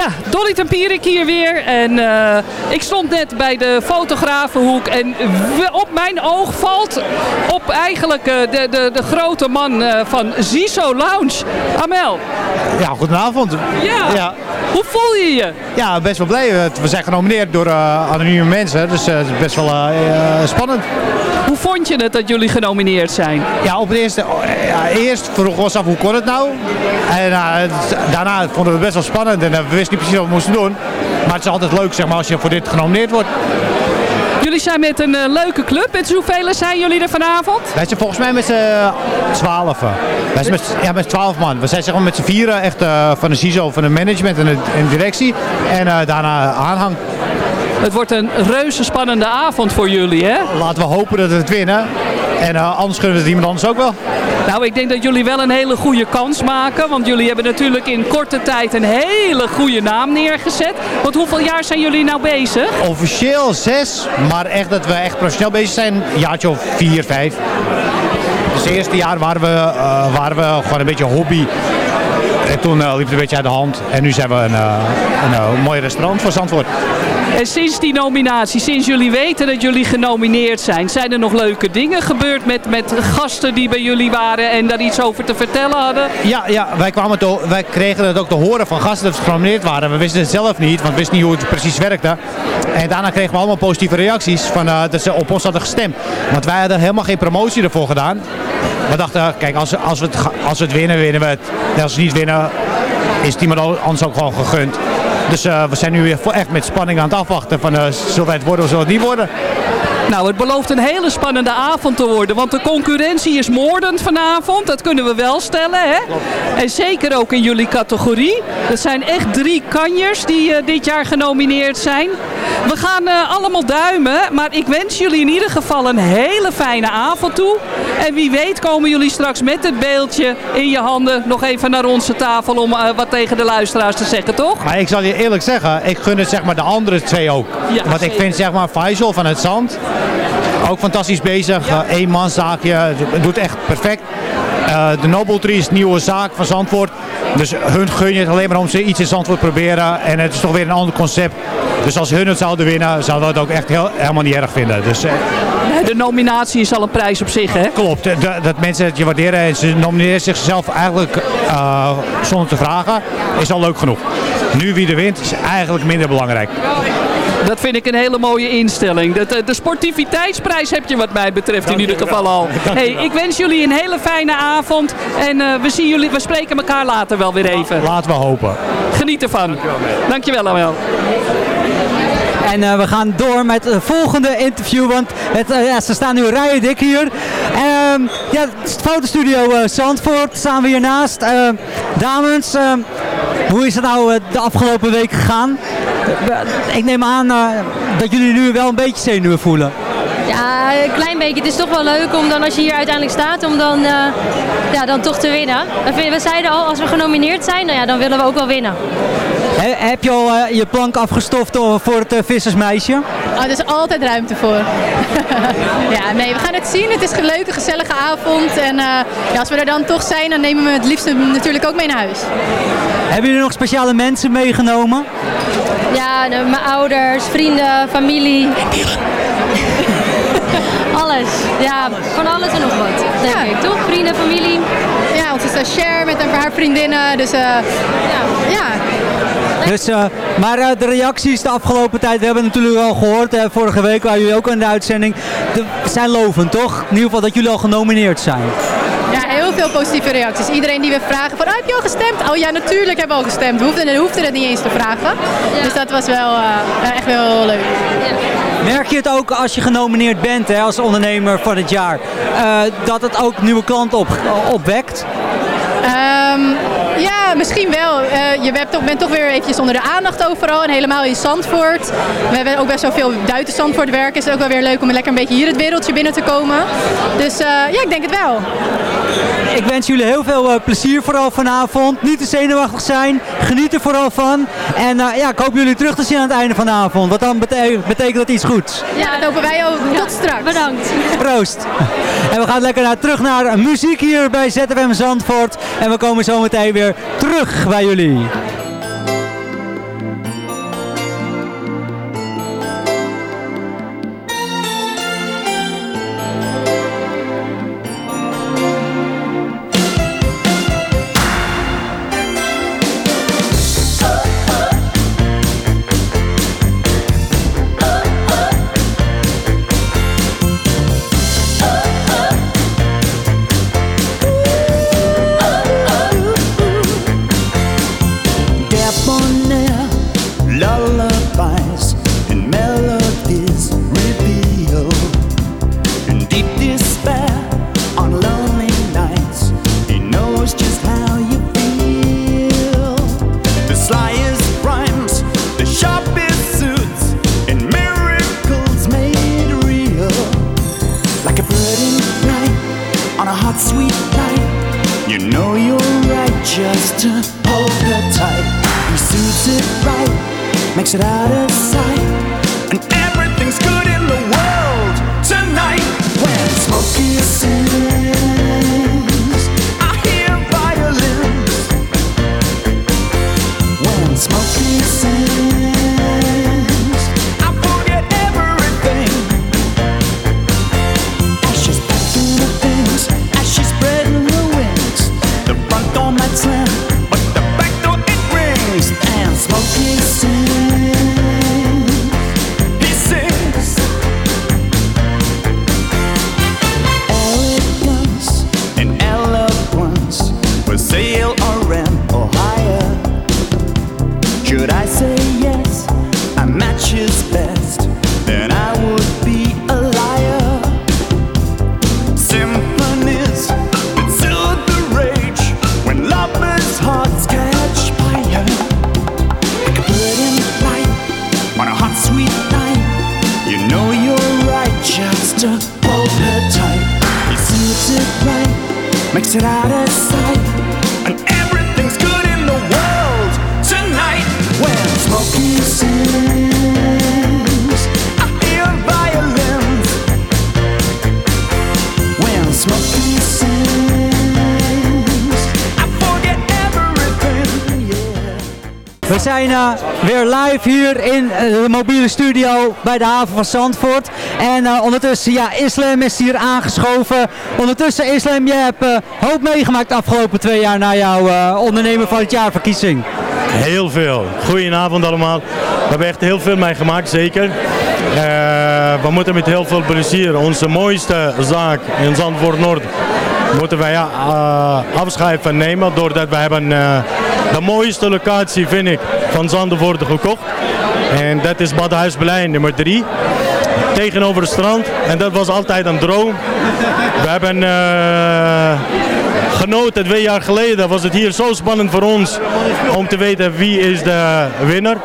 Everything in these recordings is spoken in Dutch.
Ja, Dolly Tempierik hier weer. En uh, ik stond net bij de fotografenhoek. En op mijn oog valt op eigenlijk uh, de, de, de grote man uh, van Ziso Lounge. Amel. Ja, goedenavond. Ja. ja. Hoe voel je je? Ja, best wel blij. We zijn genomineerd door anonieme mensen. Dus het is best wel spannend. Hoe vond je het dat jullie genomineerd zijn? Ja, op het eerste, ja, eerst vroegen we ons af hoe kon het nou. En daarna vonden we het best wel spannend. En we wisten niet precies wat we moesten doen. Maar het is altijd leuk zeg maar, als je voor dit genomineerd wordt. Jullie zijn met een uh, leuke club. Met hoeveel zijn jullie er vanavond? Wij zijn volgens mij met z'n twaalf. Wij zijn met, ja, met twaalf man. We zijn zeg maar met z'n vieren echt uh, van de CISO, van de management en de, en de directie. En uh, daarna aanhang. Het wordt een reuze spannende avond voor jullie, hè? Laten we hopen dat we het winnen. En uh, anders kunnen we het iemand anders ook wel. Nou, ik denk dat jullie wel een hele goede kans maken. Want jullie hebben natuurlijk in korte tijd een hele goede naam neergezet. Want hoeveel jaar zijn jullie nou bezig? Officieel zes, maar echt dat we echt professioneel bezig zijn, een jaartje of vier, vijf. Dus het eerste jaar waren we, uh, waren we gewoon een beetje hobby. En toen uh, liep het een beetje uit de hand. En nu zijn we een, een, een mooi restaurant voor Zandvoort. En sinds die nominatie, sinds jullie weten dat jullie genomineerd zijn, zijn er nog leuke dingen gebeurd met, met gasten die bij jullie waren en daar iets over te vertellen hadden? Ja, ja wij, kwamen wij kregen het ook te horen van gasten dat ze genomineerd waren. We wisten het zelf niet, want we wisten niet hoe het precies werkte. En daarna kregen we allemaal positieve reacties van, uh, dat ze op ons hadden gestemd. Want wij hadden helemaal geen promotie ervoor gedaan. We dachten, kijk, als, als, we, het, als we winnen, winnen we het. En als we niet winnen, is het iemand anders ook gewoon gegund. Dus uh, we zijn nu weer echt met spanning aan het afwachten van uh, zullen wij het worden of zullen het niet worden. Nou, het belooft een hele spannende avond te worden. Want de concurrentie is moordend vanavond. Dat kunnen we wel stellen. Hè? En zeker ook in jullie categorie. Dat zijn echt drie kanjers die uh, dit jaar genomineerd zijn. We gaan uh, allemaal duimen. Maar ik wens jullie in ieder geval een hele fijne avond toe. En wie weet komen jullie straks met het beeldje in je handen nog even naar onze tafel om uh, wat tegen de luisteraars te zeggen, toch? Maar ik zal je eerlijk zeggen, ik gun het zeg maar de andere twee ook. Ja, Want ik vind zeg maar Faisal van het Zand ook fantastisch bezig. Ja. Uh, eenmanszaakje, doet echt perfect. Uh, de Noble Tree is een nieuwe zaak van Zandvoort. Dus hun gun je het alleen maar om ze iets in Zandvoort proberen. En het is toch weer een ander concept. Dus als hun het zouden winnen, zouden we het ook echt heel, helemaal niet erg vinden. Dus, uh, de nominatie is al een prijs op zich, hè? Klopt. Dat, dat mensen het je waarderen en ze nomineren zichzelf eigenlijk uh, zonder te vragen, is al leuk genoeg. Nu wie er wint, is eigenlijk minder belangrijk. Dat vind ik een hele mooie instelling. De, de sportiviteitsprijs heb je wat mij betreft Dank in ieder geval al. Hey, ik wens jullie een hele fijne avond. En uh, we, zien jullie, we spreken elkaar later wel weer even. Laten we hopen. Geniet ervan. Dankjewel, Amel. En uh, we gaan door met het volgende interview, want het, ja, ze staan nu rijen dik hier. Um, ja, fotostudio uh, Zandvoort staan we hiernaast. dames, hoe is het nou de afgelopen week gegaan? ik neem aan dat jullie nu wel een beetje zenuwen voelen. Ja, een klein beetje. Het is toch wel leuk om dan als je hier uiteindelijk staat, om dan, ja, dan toch te winnen. We zeiden al, als we genomineerd zijn, nou ja, dan willen we ook wel winnen. He, heb je al uh, je plank afgestoft voor het uh, vissersmeisje? Oh, er is altijd ruimte voor. ja, nee, we gaan het zien. Het is een leuke, gezellige avond. En ja, als we er dan toch zijn, dan nemen we het liefst natuurlijk ook mee naar huis. Hebben jullie nog speciale mensen meegenomen? Ja, nou, mijn ouders, vrienden, familie. alles. Ja, van alles en nog wat, denk ja. ik. Toch? Vrienden, familie. Ja, onze stagiair met een paar vriendinnen. Dus uh, ja. ja. Dus, uh, maar uh, de reacties de afgelopen tijd, we hebben natuurlijk al gehoord, uh, vorige week waren jullie ook in de uitzending, de, zijn lovend toch? In ieder geval dat jullie al genomineerd zijn. Ja, heel veel positieve reacties. Iedereen die we vragen van, oh, heb je al gestemd? Oh ja, natuurlijk hebben we al gestemd. We hoefden, hoefden het niet eens te vragen. Ja. Dus dat was wel echt wel leuk. Ja. Merk je het ook als je genomineerd bent hè, als ondernemer van het jaar, dat het ook nieuwe klanten op, opwekt? Ja, misschien wel. Uh, je bent toch, bent toch weer eventjes onder de aandacht overal. En helemaal in Zandvoort. We hebben ook best wel veel buiten Zandvoort werken. Het is ook wel weer leuk om lekker een beetje hier het wereldje binnen te komen. Dus uh, ja, ik denk het wel. Ik wens jullie heel veel uh, plezier vooral vanavond. Niet te zenuwachtig zijn. Geniet er vooral van. En ja, ik hoop jullie terug te zien aan het einde van de avond. Want dan betekent, betekent dat iets goeds. Ja, dat hopen wij ook. Tot straks. Bedankt. Proost. En we gaan lekker naar, terug naar muziek hier bij ZFM Zandvoort. En we komen zo meteen weer terug bij jullie. We zijn eh, weer live hier in eh, de mobiele studio bij de haven van Zandvoort. En eh, ondertussen, ja, Islam is hier aangeschoven. Ondertussen, Islam, je hebt hoop meegemaakt de afgelopen twee jaar na jouw ondernemer van het jaar verkiezing. Heel veel. Goedenavond allemaal. We hebben echt heel veel meegemaakt, zeker. We moeten met heel veel plezier onze mooiste zaak in Zandvoort Noord moeten wij ja, eh, afscheid nemen. Doordat wij hebben eh, de mooiste locatie, vind ik, van Zandvoort gekocht. En dat is Badhuisplein nummer 3. Tegenover het strand. En dat was altijd een droom. We hebben eh, genoten twee jaar geleden. Was het hier zo spannend voor ons om te weten wie is de winnaar.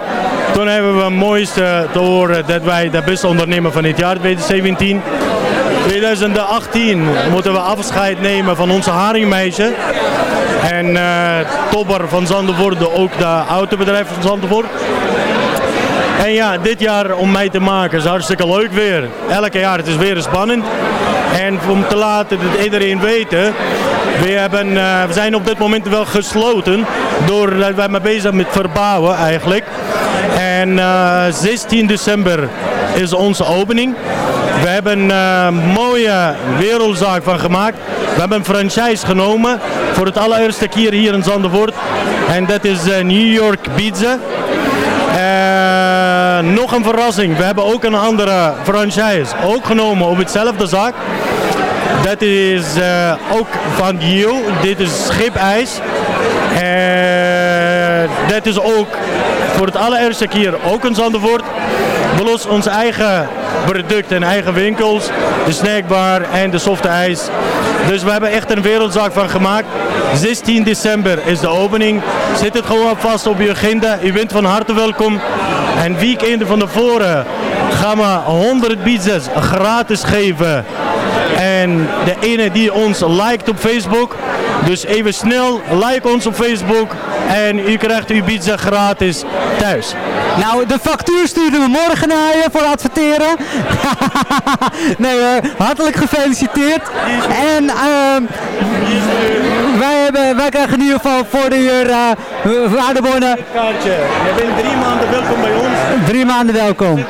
Toen hebben we het mooiste te horen dat wij de beste ondernemer van dit jaar 2017. 2018 moeten we afscheid nemen van onze haringmeisje. En eh topper van Zandvoort, ook de autobedrijf van Zandvoort. En ja, dit jaar om mij te maken is hartstikke leuk weer. Elke jaar het is weer spannend. En om te laten dat iedereen weten, we, hebben, eh, we zijn op dit moment wel gesloten. Doordat wij mee bezig met verbouwen eigenlijk. En eh, 16 december is onze opening. We hebben eh, een mooie wereldzaak van gemaakt. We hebben een franchise genomen voor het allereerste keer hier in Zandvoort. En dat is eh, New York Pizza. Eh, nog een verrassing. We hebben ook een andere franchise ook genomen op hetzelfde zaak. Dat is eh, ook van You. Dit is schipijs. En dat is ook voor het allereerste keer ook een Zandvoort. Belos ons eigen producten en eigen winkels. De snackbar en de softe ijs. Dus we hebben echt een wereldzaak van gemaakt. 16 december is de opening. Zet het gewoon vast op je agenda. U bent van harte welkom. En weekenden van tevoren gaan we 100 pizzas gratis geven. En de ene die ons liked op Facebook. Dus even snel, like ons op Facebook. En u krijgt uw pizza gratis thuis. Nou, de factuur sturen we morgen naar je voor adverteren. nee hoor, hartelijk gefeliciteerd. En ehm, wij, hebben, wij krijgen in ieder geval voor de uur uh, waardebonnen. Kaartje, je bent drie maanden welkom bij ons. Drie maanden welkom.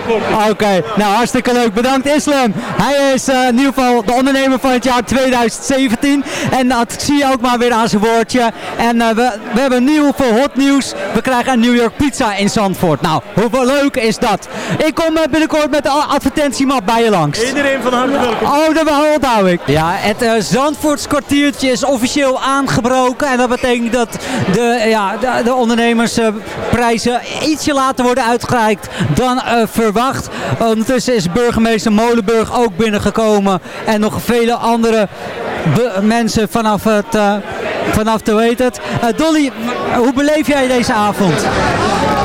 Oké, nou hartstikke leuk. Bedankt Islam. Hij is eh, in ieder geval de ondernemer van het jaar 2017. En dat zie je ook maar weer aan zijn woordje. En eh, we, we hebben nieuw voor hot nieuws. We krijgen een New York pizza in Zandvoort. Nou, hoeveel leuk is dat? Ik kom eh, binnenkort met de advertentiemap bij je langs. Iedereen van harte welkom. Oh, dat onthoud ik. Ja, het uh, Zandvoorts kwartiertje is officieel aangebroken. En dat betekent dat de, ja, de, de ondernemersprijzen ietsje later worden uitgereikt dan uh, verwacht. Ondertussen is burgemeester Molenburg ook binnengekomen. En nog vele andere mensen vanaf het... Uh, vanaf, hoe heet het? Dolly, hoe beleef jij deze avond?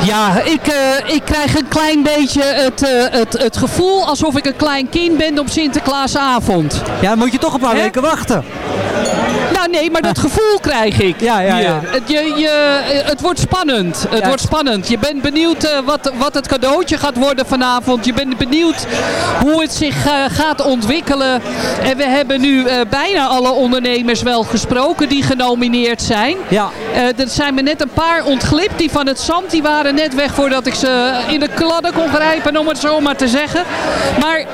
Ja, ik, uh, ik krijg een klein beetje het, uh, het, het gevoel alsof ik een klein kind ben op Sinterklaasavond. Ja, dan moet je toch een paar He? weken wachten. Nee, maar dat gevoel krijg ik. Ja, ja, ja. Het, je, je, het wordt spannend. Het ja. wordt spannend. Je bent benieuwd uh, wat, wat het cadeautje gaat worden vanavond. Je bent benieuwd hoe het zich uh, gaat ontwikkelen. En we hebben nu uh, bijna alle ondernemers wel gesproken die genomineerd zijn. Ja. er zijn me net een paar ontglipt. Die van het zand die waren net weg voordat ik ze in de kladden kon grijpen, om het zo maar te zeggen. Maar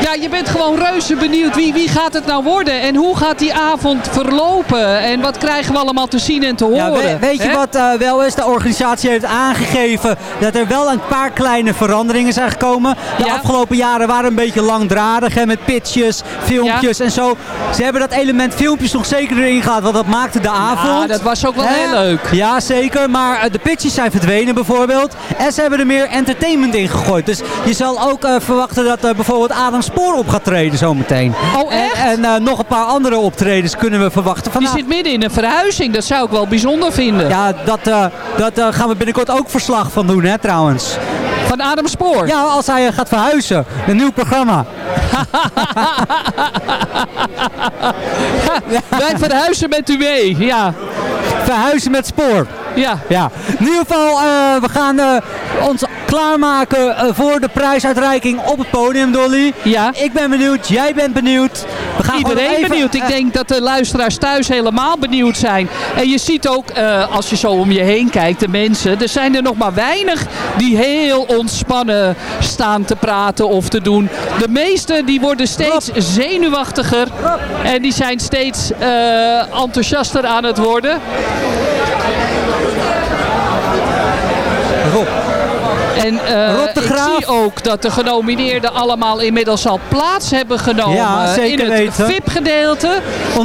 ja, je bent gewoon reuze benieuwd wie, wie gaat het nou worden en hoe gaat die avond verlopen en wat krijgen we allemaal te zien en te horen. Ja, weet, weet je wat uh, wel is? De organisatie heeft aangegeven dat er wel een paar kleine veranderingen zijn gekomen. De ja. afgelopen jaren waren een beetje langdradig hè, met pitches, filmpjes ja. en zo. Ze hebben dat element filmpjes nog zeker erin gehad, want dat maakte de avond. Ja, dat was ook wel heel leuk. Ja, zeker. Maar uh, de pitches zijn verdwenen bijvoorbeeld. En ze hebben er meer entertainment in gegooid. Dus je zal ook uh, verwachten dat bijvoorbeeld Adam Spoor op gaat treden zometeen. Oh, echt? En, en nog een paar andere optredens kunnen we verwachten. Die zit midden in een verhuizing. Dat zou ik wel bijzonder vinden. Ja, dat, uh, dat uh, gaan we binnenkort ook verslag van doen, hè, trouwens. Van Adam Spoor? Ja, als hij gaat verhuizen. Een nieuw programma. Wij verhuizen met u mee, ja. Verhuizen met spoor. Ja. ja. In ieder geval, we gaan ons klaarmaken uh, voor de prijsuitreiking op het podium, Dolly. Ja. Ik ben benieuwd, jij bent benieuwd. We gaan Iedereen even, benieuwd. Ik denk dat de luisteraars thuis helemaal benieuwd zijn. En je ziet ook, als je zo om je heen kijkt, de mensen. Er zijn er nog maar weinig die heel ontspannen staan te praten of te doen. De meesten die worden steeds Rob. zenuwachtiger. Rob. En die zijn steeds enthousiaster aan het worden. Rob. En uh, ik zie ook dat de genomineerden allemaal inmiddels al plaats hebben genomen ja, in het weten. VIP-gedeelte.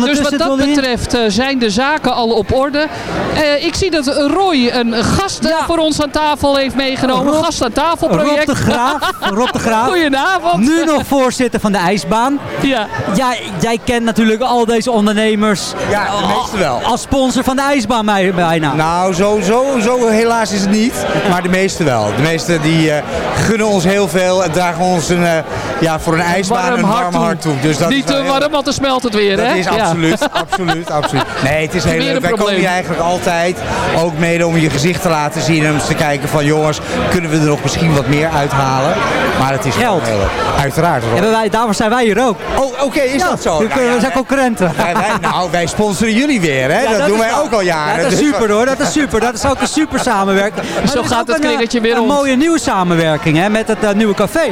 Dus wat dat betreft uh, zijn de zaken al op orde. Uh, ik zie dat Roy een gast ja. voor ons aan tafel heeft meegenomen. Rob, gast aan tafel project. Rob de Graaf. Rob de Graaf. Goedenavond. Nu nog voorzitter van de ijsbaan. Ja. ja. Jij kent natuurlijk al deze ondernemers. Ja, de meeste wel. Als sponsor van de ijsbaan bijna. Nou, zo, zo, zo helaas is het niet. Maar de meeste wel. De meeste die uh, gunnen ons heel veel en dragen ons een, uh, ja, voor een ijsbaan warm een warm hart, hart toe. Dus dat Niet te warm, want dan smelt het weer, dat hè? is absoluut, ja. absoluut, absoluut. Nee, het is heel leuk. Wij komen hier eigenlijk altijd ook mede om je gezicht te laten zien en om te kijken van jongens, kunnen we er nog misschien wat meer uithalen? Maar het is geld. Heel, uiteraard. En wij, daarvoor zijn wij hier ook. Oh, oké, okay, is ja, dat zo? We, nou, ja, we zijn concurrenten. Wij, wij, nou, wij sponsoren jullie weer, hè? Ja, dat, dat doen wij ook al jaren. dat is super hoor, dat is super. Dat is ook een super samenwerking. Zo gaat het klingertje weer een, rond. Een mooie nieuwe samenwerking hè, met het uh, nieuwe café.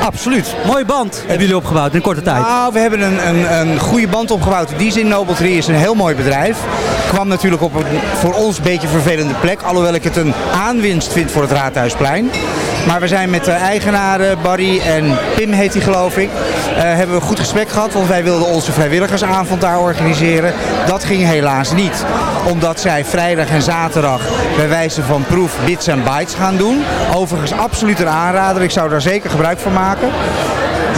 Absoluut. Mooie band hebben jullie opgebouwd in korte tijd. Nou, we hebben een, een, een goede band opgebouwd. Die zin, Noble Tree is een heel mooi bedrijf. Kwam natuurlijk op een voor ons beetje vervelende plek. Alhoewel ik het een aanwinst vind voor het Raadhuisplein. Maar we zijn met de eigenaren, Barry en Pim heet hij geloof ik, uh, hebben we een goed gesprek gehad. Want wij wilden onze vrijwilligersavond daar organiseren. Dat ging helaas niet. Omdat zij vrijdag en zaterdag bij wijze van proef bits en bytes gaan doen. Overigens absoluut een aanrader. Ik zou daar zeker gebruik van maken.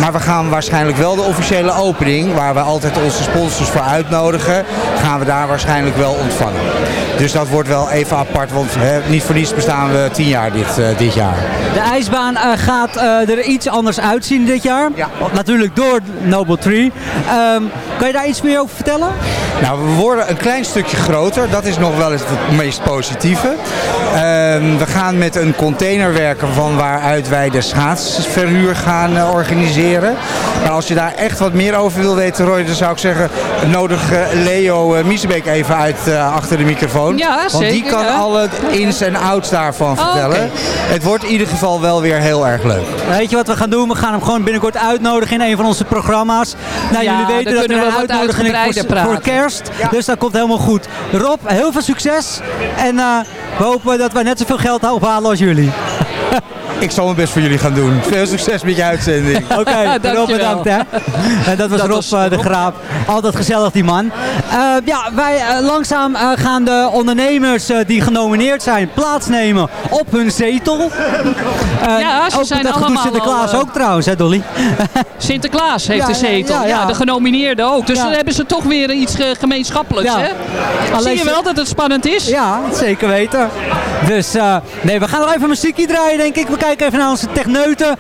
Maar we gaan waarschijnlijk wel de officiële opening, waar we altijd onze sponsors voor uitnodigen, gaan we daar waarschijnlijk wel ontvangen. Dus dat wordt wel even apart, want hè, niet voor niets bestaan we tien jaar dit, uh, dit jaar. De ijsbaan uh, gaat uh, er iets anders uitzien dit jaar. Ja. Natuurlijk door Noble Tree. Um, kan je daar iets meer over vertellen? Nou, we worden een klein stukje groter. Dat is nog wel eens het meest positieve. Ehm, we gaan met een container werken van waaruit wij de schaatsverhuur gaan eh, Maar als je daar echt wat meer over wil weten, Roy, dan zou ik zeggen, nodig eh, Leo uh, Miesebeek even uit eh, achter de microfoon. Ja, Want die kan ja. alle ins en outs daarvan Oh, vertellen. Het wordt in ieder geval wel weer heel erg leuk. Weet je wat we gaan doen? We gaan hem gewoon binnenkort uitnodigen in een van onze programma's. Nou, Ja, jullie weten dat een we wat uitnodiging voor, voor kerst. Dus dat komt helemaal goed. Rob, heel veel succes. En eh, we hopen dat wij net zoveel geld ophalen als jullie. Ik zal mijn best voor jullie gaan doen. Veel succes met je uitzending. Oké, Rob Dankjewel. bedankt hè. En dat was Dat Rob was eh, de Rob. Graaf. Altijd gezellig die man. Eh, ja, wij eh, langzaam eh, gaan de ondernemers die genomineerd zijn plaatsnemen op hun zetel. Eh, Ja, ze ook zijn dat allemaal Sinterklaas al, ook trouwens hè Dolly? Sinterklaas heeft Ja, de ja, zetel. ja, Ja, ja. de genomineerden ook. Dus Ja. dan hebben ze toch weer iets ge- gemeenschappelijks. Ja. Hè? Alleen Zie je wel dat het spannend is? Ja, zeker weten. Dus eh, nee, we gaan nog even muziekje draaien denk ik. We kijken even naar onze techneuten.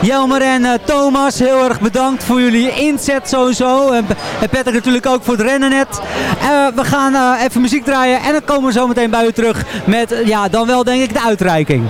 Jelmer en eh, Thomas, heel erg bedankt voor jullie inzet sowieso. En, en Patrick natuurlijk ook voor het rennen net. Eh, we gaan eh, even muziek draaien en dan komen we zo meteen bij u terug met, ja, dan wel denk ik de uitreiking.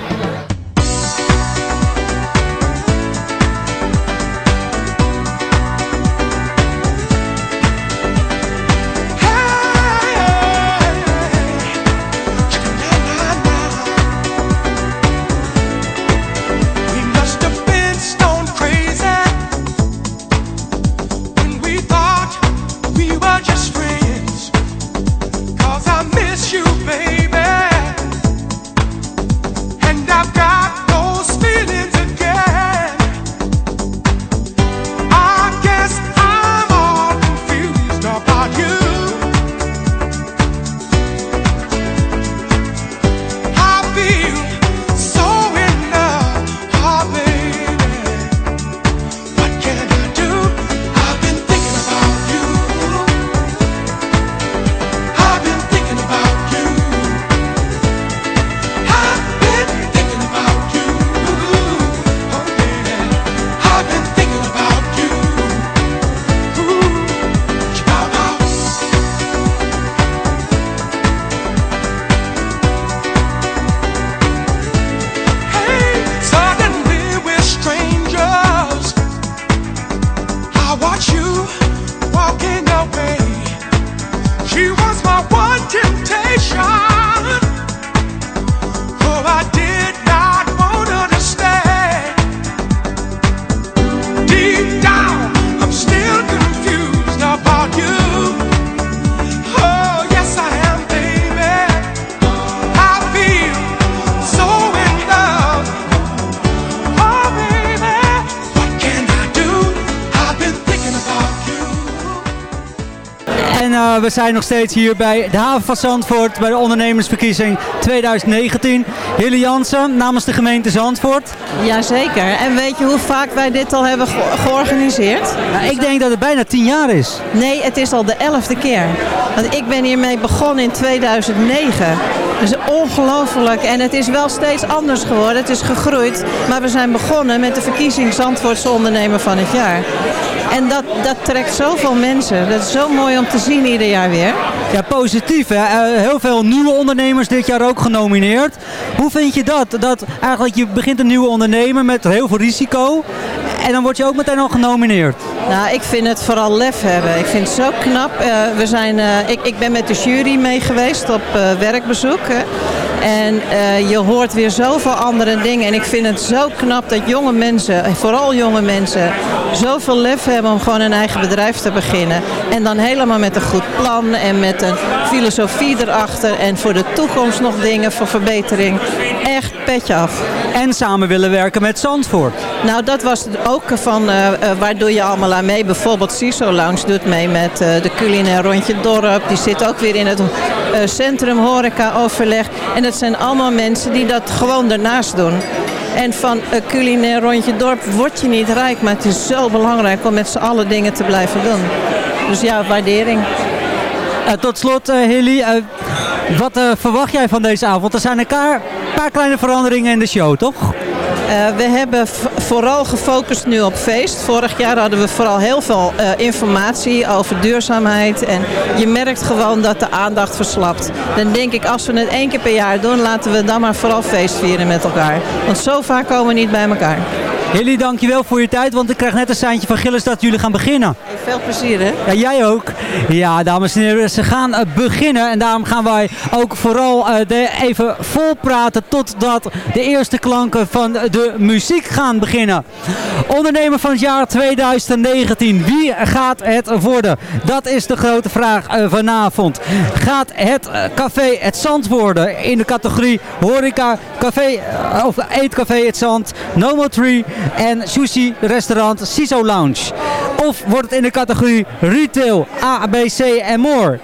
We zijn nog steeds hier bij de haven van Zandvoort bij de ondernemersverkiezing 2019. Hilly Jansen namens de gemeente Zandvoort. Jazeker. En weet je hoe vaak wij dit al hebben ge- georganiseerd? Nou, ik denk dat het bijna 10 jaar is. Nee, het is al de elfde keer. Want ik ben hiermee begonnen in 2009. Dus ongelooflijk. En het is wel steeds anders geworden. Het is gegroeid. Maar we zijn begonnen met de verkiezing Zandvoortse ondernemer van het jaar. En dat, dat trekt zoveel mensen. Dat is zo mooi om te zien ieder jaar weer. Ja, positief. Hè? Eh, heel veel nieuwe ondernemers dit jaar ook genomineerd. Hoe vind je dat? Dat eigenlijk je begint een nieuwe ondernemer met heel veel risico. En dan word je ook meteen al genomineerd. Nou, ik vind het vooral lef hebben. Ik vind het zo knap. Eh, we zijn, eh, ik, ik ben met de jury mee geweest op werkbezoek. hè. En eh, je hoort weer zoveel andere dingen. En ik vind het zo knap dat jonge mensen, en vooral jonge mensen, zoveel lef hebben om gewoon een eigen bedrijf te beginnen. En dan helemaal met een goed plan en met een filosofie erachter. En voor de toekomst nog dingen voor verbetering. Echt petje af. En samen willen werken met Zandvoort. Nou, dat was ook van eh, eh, waar doe je allemaal aan mee. Bijvoorbeeld CISO Lounge doet mee met eh, de culinair rondje dorp. Die zit ook weer in het centrum horeca overleg. En dat zijn allemaal mensen die dat gewoon daarnaast doen. En van een culinair rondje dorp word je niet rijk. Maar het is zo belangrijk om met z'n allen dingen te blijven doen. Dus ja, waardering. Tot slot, Hilly, wat verwacht jij van deze avond? Er zijn een paar, paar kleine veranderingen in de show, toch? Eh, we hebben vooral gefocust nu op feest. Vorig jaar hadden we vooral heel veel eh, informatie over duurzaamheid. En je merkt gewoon dat de aandacht verslapt. Dan denk ik, als we het één keer per jaar doen, laten we dan maar vooral feest vieren met elkaar. Want zo vaak komen we niet bij elkaar. Jullie dankjewel voor je tijd, want ik krijg net een seintje van Gilles dat jullie gaan beginnen. Veel plezier hè. Ja, jij ook. Ja, dames en heren, ze gaan eh, beginnen. En daarom gaan wij ook vooral de, even vol praten totdat de eerste klanken van de muziek gaan beginnen. Ondernemer van het jaar 2019. Wie gaat het worden? Dat is de grote vraag eh, vanavond. Gaat het eh, café Het Zand worden in de categorie horeca, café eh, of eetcafé Het Zand, Nomo Tree en sushi restaurant Siso Lounge? Of wordt het in de categorie retail, A, B, C en more?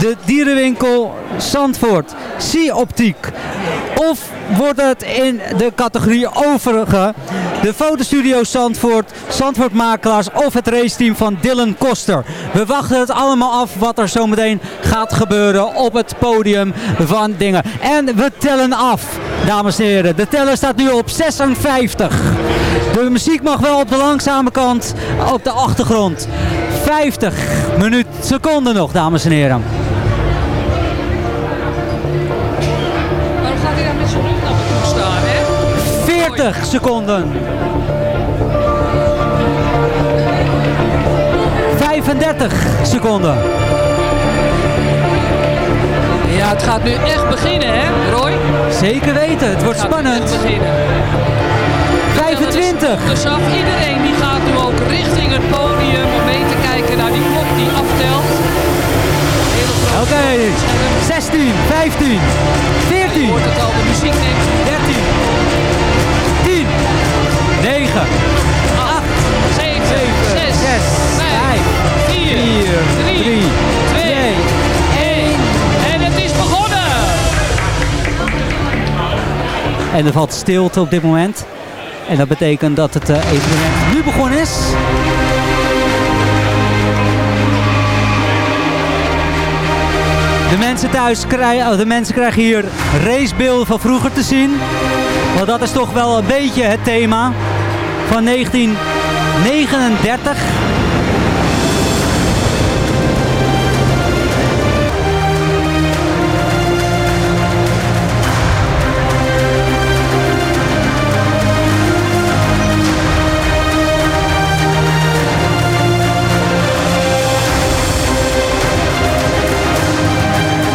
De dierenwinkel Zandvoort, Sea Optiek. Of wordt het in de categorie overige, de fotostudio Zandvoort, Zandvoort Makelaars of het raceteam van Dylan Koster. We wachten het allemaal af wat er zometeen gaat gebeuren op het podium van dingen. En we tellen af, dames en heren. De teller staat nu op 56. De muziek mag wel op de langzame kant op de achtergrond. 50 minuut seconden nog, dames en heren. 30 seconden. 35 seconden. Ja, het gaat nu echt beginnen, hè, Roy? Zeker weten, het wordt spannend. 25. Dus iedereen die gaat nu ook richting het podium om mee te kijken naar die klok die aftelt. Oké, 16, 15, 14. Hoort het al, de muziek 9, 8, 7, 6, 6, 5, 4, 4, 3, 3, 2, 1. En het is begonnen! En er valt stilte op dit moment. En dat betekent dat het eh, evenement nu begonnen is. De mensen thuis krijgen, oh, de mensen krijgen hier racebeelden van vroeger te zien. Want dat is toch wel een beetje het thema van 1939.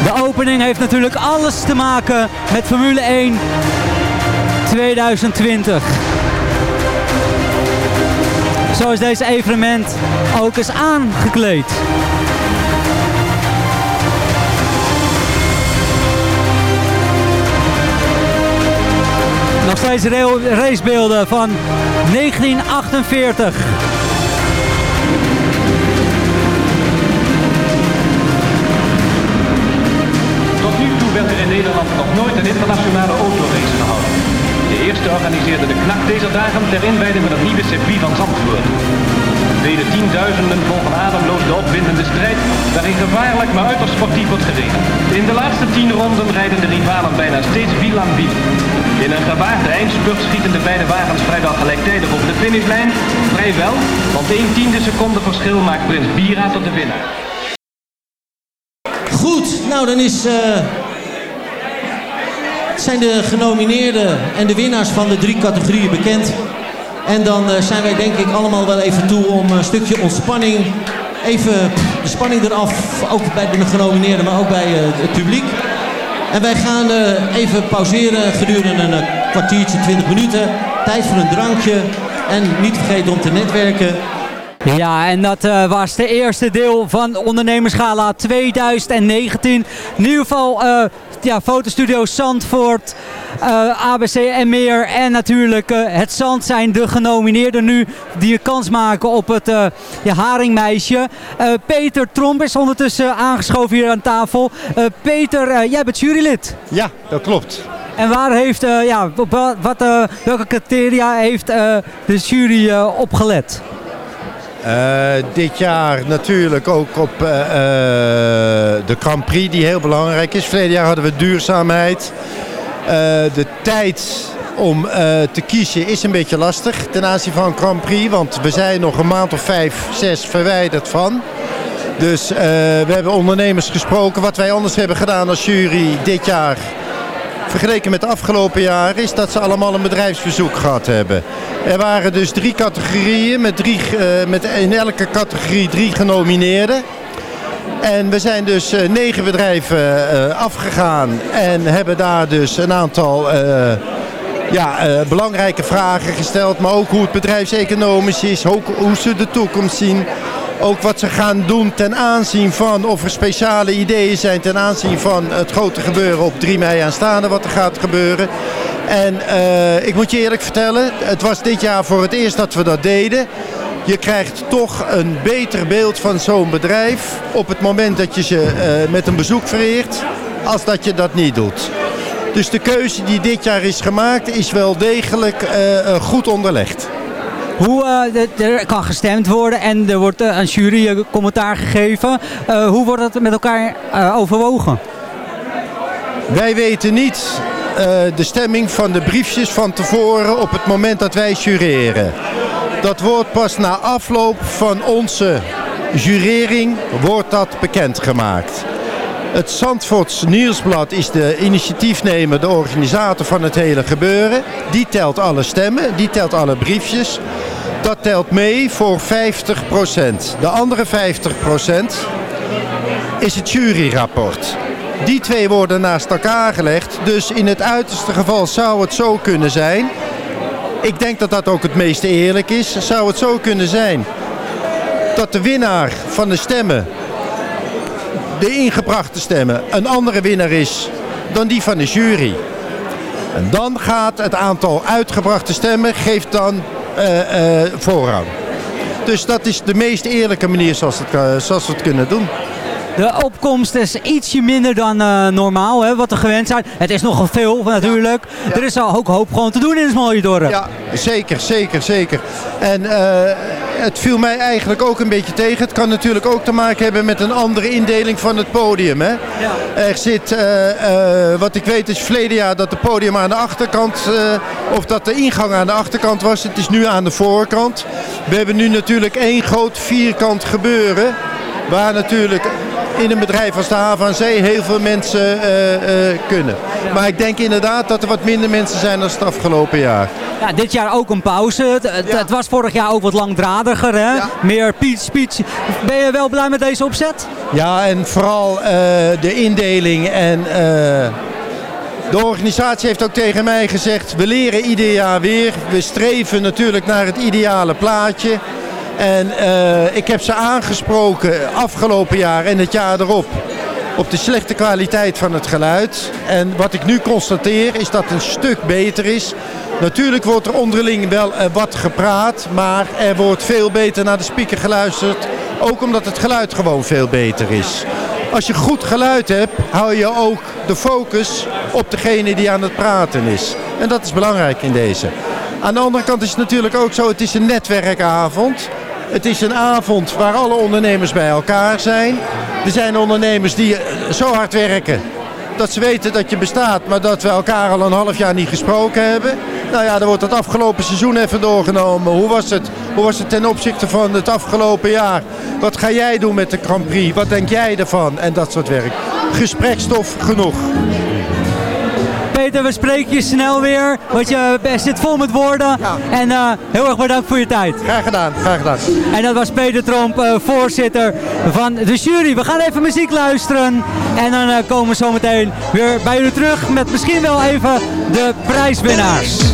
De opening heeft natuurlijk alles te maken met Formule 1 2020. Zo is deze evenement ook eens aangekleed. Nog steeds racebeelden van 1948. Tot nu toe werd er in Nederland nog nooit een internationale autorace. De eerste organiseerde de KNAK deze dagen ter inwijding van het nieuwe circuit van Zandvoort. Vele tienduizenden volgen ademloos de opwindende strijd, waarin gevaarlijk maar uiterst sportief wordt gereden. In de laatste tien ronden rijden de rivalen bijna steeds wiel aan wiel. In een gewaagde eindspurt schieten de beide wagens vrijwel gelijktijdig over de finishlijn. Vrijwel, want 1 tiende seconde verschil maakt Prins Bira tot de winnaar. Goed, nou dan is, eh, zijn de genomineerden en de winnaars van de drie categorieën bekend. En dan eh, zijn wij denk ik allemaal wel even toe om een stukje ontspanning, even de spanning eraf, ook bij de genomineerden, maar ook bij eh, het publiek. En wij gaan eh, even pauzeren gedurende een kwartiertje, 20 minuten. Tijd voor een drankje en niet vergeten om te netwerken. Ja, en dat eh, was de eerste deel van Ondernemersgala 2019. In ieder geval uh, ja, Fotostudio Zandvoort, uh, ABC en meer. En natuurlijk het Zand zijn de genomineerden nu die een kans maken op het ja, Haringmeisje. Peter Tromp is ondertussen aangeschoven hier aan tafel. Peter, jij bent jurylid. Ja, dat klopt. En waar heeft, ja, wat, welke criteria heeft de jury op gelet? Uh, dit jaar natuurlijk ook op uh, uh, de Grand Prix die heel belangrijk is. Verleden jaar hadden we duurzaamheid. de tijd om eh, te kiezen is een beetje lastig ten aanzien van Grand Prix. Want we zijn nog een maand of vijf, zes verwijderd van. Dus eh, we hebben ondernemers gesproken. Wat wij anders hebben gedaan als jury dit jaar, vergeleken met de afgelopen jaren, is dat ze allemaal een bedrijfsbezoek gehad hebben. Er waren dus drie categorieën met, drie, eh, met in elke categorie drie genomineerden. En we zijn dus eh, negen bedrijven eh, afgegaan en hebben daar dus een aantal ja, belangrijke vragen gesteld. Maar ook hoe het bedrijfseconomisch is, hoe ze de toekomst zien. Ook wat ze gaan doen ten aanzien van of er speciale ideeën zijn ten aanzien van het grote gebeuren op 3 mei aanstaande wat er gaat gebeuren. En eh, ik moet je eerlijk vertellen, het was dit jaar voor het eerst dat we dat deden. Je krijgt toch een beter beeld van zo'n bedrijf op het moment dat je ze eh, met een bezoek vereert, als dat je dat niet doet. Dus de keuze die dit jaar is gemaakt is wel degelijk eh, goed onderlegd. Hoe, eh, er kan gestemd worden en er wordt eh, aan jury een commentaar gegeven. Eh, hoe wordt dat met elkaar eh, overwogen? Wij weten niet eh, de stemming van de briefjes van tevoren op het moment dat wij jureren. Dat wordt pas na afloop van onze jurering wordt dat bekendgemaakt. Het Zandvoorts Nieuwsblad is de initiatiefnemer, de organisator van het hele gebeuren. Die telt alle stemmen, die telt alle briefjes. Dat telt mee voor 50%. De andere 50% is het juryrapport. Die twee worden naast elkaar gelegd. Dus in het uiterste geval zou het zo kunnen zijn. Ik denk dat dat ook het meest eerlijk is. Zou het zo kunnen zijn dat de winnaar van de stemmen, de ingebrachte stemmen, een andere winnaar is dan die van de jury. En dan gaat het aantal uitgebrachte stemmen geeft dan eh, voorrang. Dus dat is de meest eerlijke manier zoals, het, eh, zoals we het kunnen doen. De opkomst is ietsje minder dan normaal, hè, wat we gewend zijn. Het is nogal veel natuurlijk. Er is al ook hoop gewoon te doen in het mooie dorp. Ja, zeker, zeker, zeker. En eh, het viel mij eigenlijk ook een beetje tegen. Het kan natuurlijk ook te maken hebben met een andere indeling van het podium. Hè? Er zit, eh, eh, wat ik weet is verleden jaar dat het podium aan de achterkant, eh, of dat de ingang aan de achterkant was. Het is nu aan de voorkant. We hebben nu natuurlijk één groot vierkant gebeuren. Waar natuurlijk in een bedrijf als de Haven aan Zee heel veel mensen eh, eh, kunnen. Maar ik denk inderdaad dat er wat minder mensen zijn dan het afgelopen jaar. Ja, dit jaar ook een pauze. Het, het, het was vorig jaar ook wat langdradiger, hè? Meer speech, speech. Ben je wel blij met deze opzet? Ja, en vooral eh, de indeling en de organisatie heeft ook tegen mij gezegd, we leren ieder jaar weer. We streven natuurlijk naar het ideale plaatje. En eh, ik heb ze aangesproken afgelopen jaar en het jaar erop op de slechte kwaliteit van het geluid. En wat ik nu constateer is dat het een stuk beter is. Natuurlijk wordt er onderling wel eh, wat gepraat, maar er wordt veel beter naar de speaker geluisterd. Ook omdat het geluid gewoon veel beter is. Als je goed geluid hebt, hou je ook de focus op degene die aan het praten is. En dat is belangrijk in deze. Aan de andere kant is het natuurlijk ook zo, het is een netwerkavond. Het is een avond waar alle ondernemers bij elkaar zijn. Er zijn ondernemers die eh, zo hard werken dat ze weten dat je bestaat, maar dat we elkaar al een half jaar niet gesproken hebben. Nou ja, dan wordt het afgelopen seizoen even doorgenomen. Hoe was het? Hoe was het ten opzichte van het afgelopen jaar? Wat ga jij doen met de Grand Prix? Wat denk jij ervan? En dat soort werk. Gesprekstof genoeg. Peter, we spreken je snel weer. Want je zit vol met woorden. En eh, heel erg bedankt voor je tijd. Graag gedaan, graag gedaan. En dat was Peter Tromp, eh, voorzitter van de jury. We gaan even muziek luisteren. En dan eh, komen we zo meteen weer bij jullie terug met misschien wel even de prijswinnaars.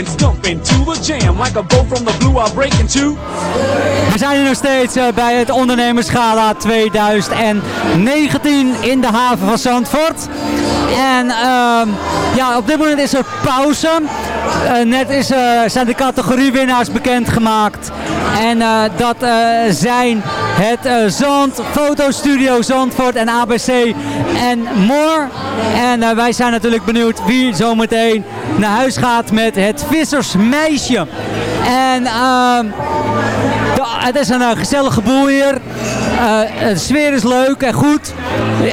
And stump into the jam. Like a bow from the blue, I'll break into. We zijn hier nog steeds eh, bij het ondernemerschala 2019 in de haven van Zandvoort. En ehm, ja, op dit moment is er pauze. Eh, net is, eh, zijn de categoriewinnaars bekendgemaakt. En eh, dat zijn het Zand, Fotostudio Zandvoort en ABC en more. En wij zijn natuurlijk benieuwd wie zometeen naar huis gaat met het Vissersmeisje. En het is een eh, gezellige boel hier. Eh, de sfeer is leuk en goed.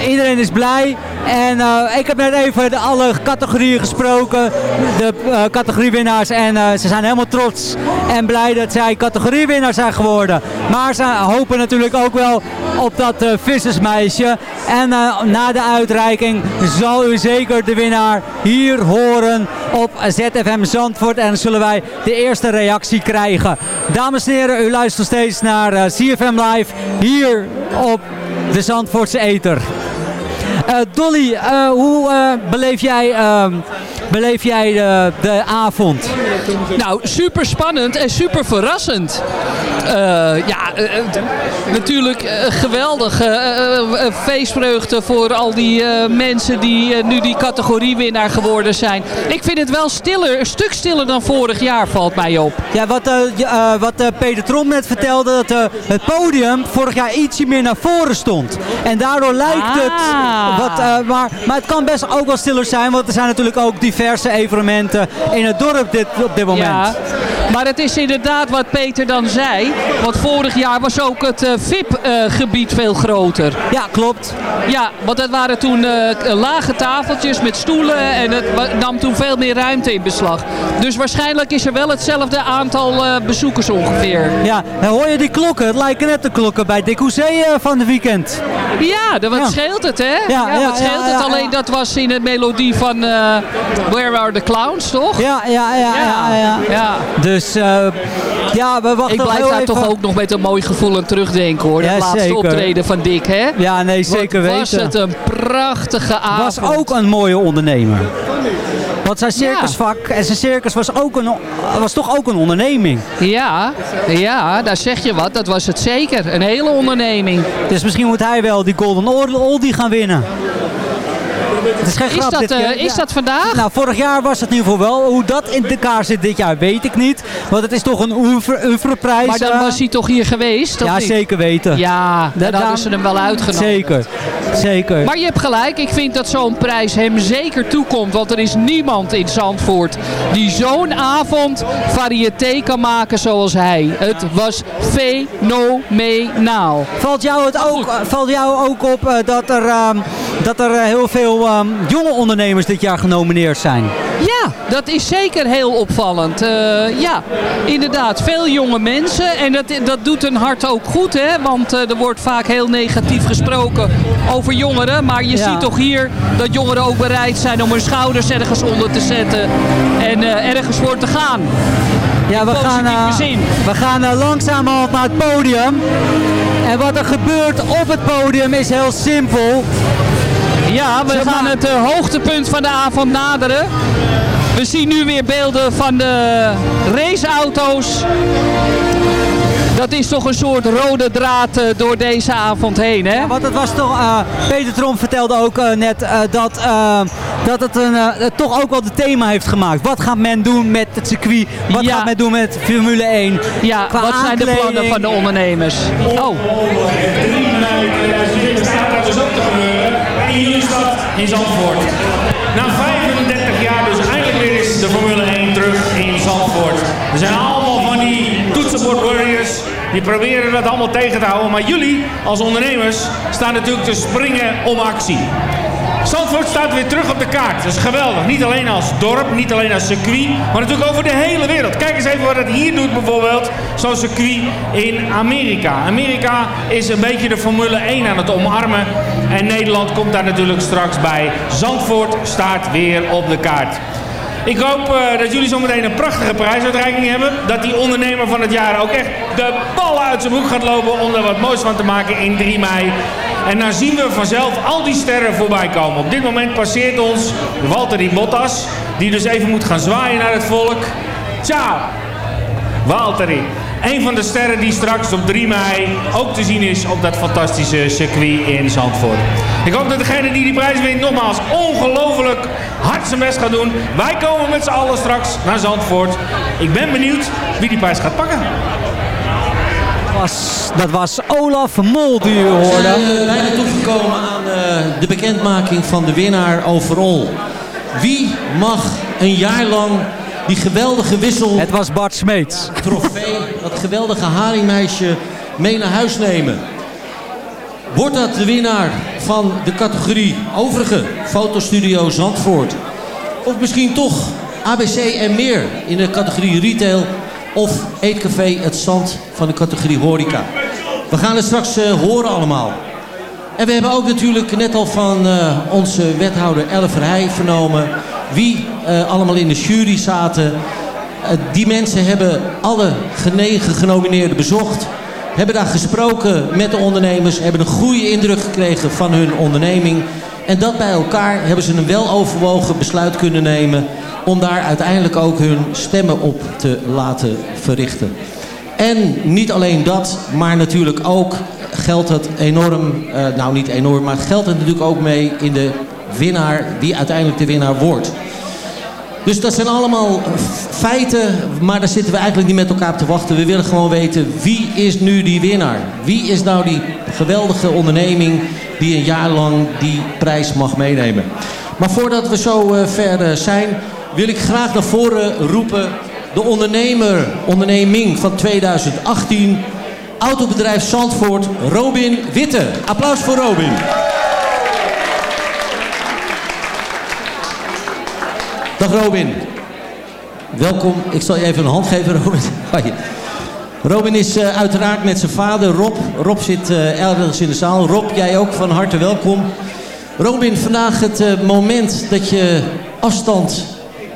Iedereen is blij. En eh, ik heb net even de alle categorieën gesproken. De eh, categoriewinnaars. En eh, ze zijn helemaal trots en blij dat zij categoriewinnaar zijn geworden. Maar ze hopen natuurlijk ook wel op dat vissersmeisje. En na de uitreiking zal u zeker de winnaar hier horen op ZFM Zandvoort. En zullen wij de eerste reactie krijgen. Dames en heren, u luistert steeds naar CFM Live hier op de Zandvoortse Eter. Eh, Dolly, eh, hoe eh, beleef jij, ehm, beleef jij de, de avond? Nou, super spannend en super verrassend. Eh, ja, eh, eh, natuurlijk geweldige eh, feestvreugde voor al die mensen die nu die categoriewinnaar geworden zijn. Ik vind het wel stiller, een stuk stiller dan vorig jaar, valt mij op. Ja, wat, wat Peter Trom net vertelde, dat het podium vorig jaar ietsje meer naar voren stond. En daardoor lijkt het Ah. wat, maar, maar het kan best ook wel stiller zijn, want er zijn natuurlijk ook diverse evenementen in het dorp dit, op dit moment. Ja, maar het is inderdaad wat Peter dan zei. Want vorig jaar was ook het eh, VIP-gebied veel groter. Ja, klopt. Ja, want het waren toen eh, lage tafeltjes met stoelen en het nam toen veel meer ruimte in beslag. Dus waarschijnlijk is er wel hetzelfde aantal eh, bezoekers ongeveer. Ja, en hoor je die klokken? Het lijken net de klokken bij Dick Hoezee, van de weekend. Ja, dan wat Ja. scheelt het, hè? Ja, ja, wat scheelt het? Alleen dat was in het melodie van Where Are the Clowns, toch? Ja, ja, ja, ja. ja, Ja. Dus eh, ja, we wachten Ik blijf daar even. toch ook nog met een mooi gevoel aan terugdenken, hoor. Het laatste zeker. optreden van Dick, hè? Ja, nee, zeker Wat weten. was het een prachtige avond. was ook een mooie ondernemer. Want zijn circusvak en zijn circus was, ook een, was toch ook een onderneming. Ja, ja, daar zeg je wat. Dat was het zeker. Een hele onderneming. Dus misschien moet hij wel die Golden Oldie gaan winnen. Het is geen Is grap dat, eh, is dat vandaag? Nou, vorig jaar was het in ieder geval wel. Hoe dat in elkaar zit dit jaar weet ik niet. Want het is toch een oeuvre- oeuvreprijs. Maar dan eh. was hij toch hier geweest? of Ja, niet? zeker weten. Ja, Da- dan hadden daarom- ze hem wel uitgenodigd. Zeker, zeker. Maar je hebt gelijk, ik vind dat zo'n prijs hem zeker toekomt. Want er is niemand in Zandvoort die zo'n avond variété kan maken zoals hij. Het was fenomenaal. Valt jou, het ook, valt jou ook op eh, dat er, ehm, dat er heel veel jonge ondernemers dit jaar genomineerd zijn? Ja, dat is zeker heel opvallend. Eh, ja, inderdaad, veel jonge mensen. En dat, dat doet een hart ook goed, hè? Want eh, er wordt vaak heel negatief gesproken over jongeren. Maar je Ja. ziet toch hier dat jongeren ook bereid zijn om hun schouders ergens onder te zetten. En eh, ergens voor te gaan. Ja, we gaan, we gaan eh, langzamerhand naar het podium. En wat er gebeurt op het podium is heel simpel. Ja, we gaan het eh, hoogtepunt van de avond naderen. We zien nu weer beelden van de raceauto's. Dat is toch een soort rode draad eh, door deze avond heen, hè? Want het was toch, eh, Peter Tromp vertelde ook net dat, dat het een, het toch ook wel de thema heeft gemaakt. Wat gaat men doen met het circuit? Wat Ja. gaat men doen met Formule 1? Ja, Qua wat zijn de plannen van de ondernemers? Oh, in Zandvoort. Na 35 jaar dus eindelijk weer is de Formule 1 terug in Zandvoort. Er zijn allemaal van die toetsenbord warriors. Die proberen dat allemaal tegen te houden. Maar jullie als ondernemers staan natuurlijk te springen om actie. Zandvoort staat weer terug op de kaart. Dat is geweldig. Niet alleen als dorp, niet alleen als circuit, maar natuurlijk over de hele wereld. Kijk eens even wat het hier doet bijvoorbeeld, zo'n circuit in Amerika. Amerika is een beetje de Formule 1 aan het omarmen. En Nederland komt daar natuurlijk straks bij. Zandvoort staat weer op de kaart. Ik hoop eh, dat jullie zometeen een prachtige prijsuitreiking hebben. Dat die ondernemer van het jaar ook echt de ballen uit zijn broek gaat lopen om er wat moois van te maken in 3 mei. En dan zien we vanzelf al die sterren voorbij komen. Op dit moment passeert ons Walter Bottas, die dus even moet gaan zwaaien naar het volk. Ciao! Valtteri. Een van de sterren die straks op 3 mei ook te zien is op dat fantastische circuit in Zandvoort. Ik hoop dat degene die die prijs wint nogmaals ongelooflijk hard zijn best gaat doen. Wij komen met z'n allen straks naar Zandvoort. Ik ben benieuwd wie die prijs gaat pakken. Was, dat was Olaf Mol die u We hoorde. zijn eh, bijna toegekomen aan eh, de bekendmaking van de winnaar overal. Wie mag een jaar lang die geweldige wissel... Het was Bart Smeets. Trofee, dat geweldige haringmeisje mee naar huis nemen? Wordt dat de winnaar van de categorie overige fotostudio Zandvoort? Of misschien toch ABC en meer in de categorie retail of Eetcafé Het Zand van de categorie horeca? We gaan het straks eh, horen allemaal. En we hebben ook natuurlijk net al van eh, onze wethouder Elle Verheij vernomen wie eh, allemaal in de jury zaten. Die mensen hebben alle genegen genomineerden bezocht. Hebben daar gesproken met de ondernemers. Hebben een goede indruk gekregen van hun onderneming. En dat bij elkaar hebben ze een weloverwogen besluit kunnen nemen. Om daar uiteindelijk ook hun stemmen op te laten verrichten. En niet alleen dat, maar natuurlijk ook geldt het enorm, eh, nou niet enorm, maar geldt het natuurlijk ook mee in de winnaar, die uiteindelijk de winnaar wordt. Dus dat zijn allemaal feiten, maar daar zitten we eigenlijk niet met elkaar op te wachten. We willen gewoon weten, wie is nu die winnaar? Wie is nou die geweldige onderneming die een jaar lang die prijs mag meenemen? Maar voordat we zo eh, ver zijn, wil ik graag naar voren roepen de ondernemer, onderneming van 2018, autobedrijf Zandvoort, Robin Witte. Applaus voor Robin. Dag Robin. Welkom. Ik zal je even een hand geven, Robin. Robin is eh, uiteraard met zijn vader Rob. Rob zit eh, ergens in de zaal. Rob, jij ook van harte welkom. Robin, vandaag het eh, moment dat je afstand,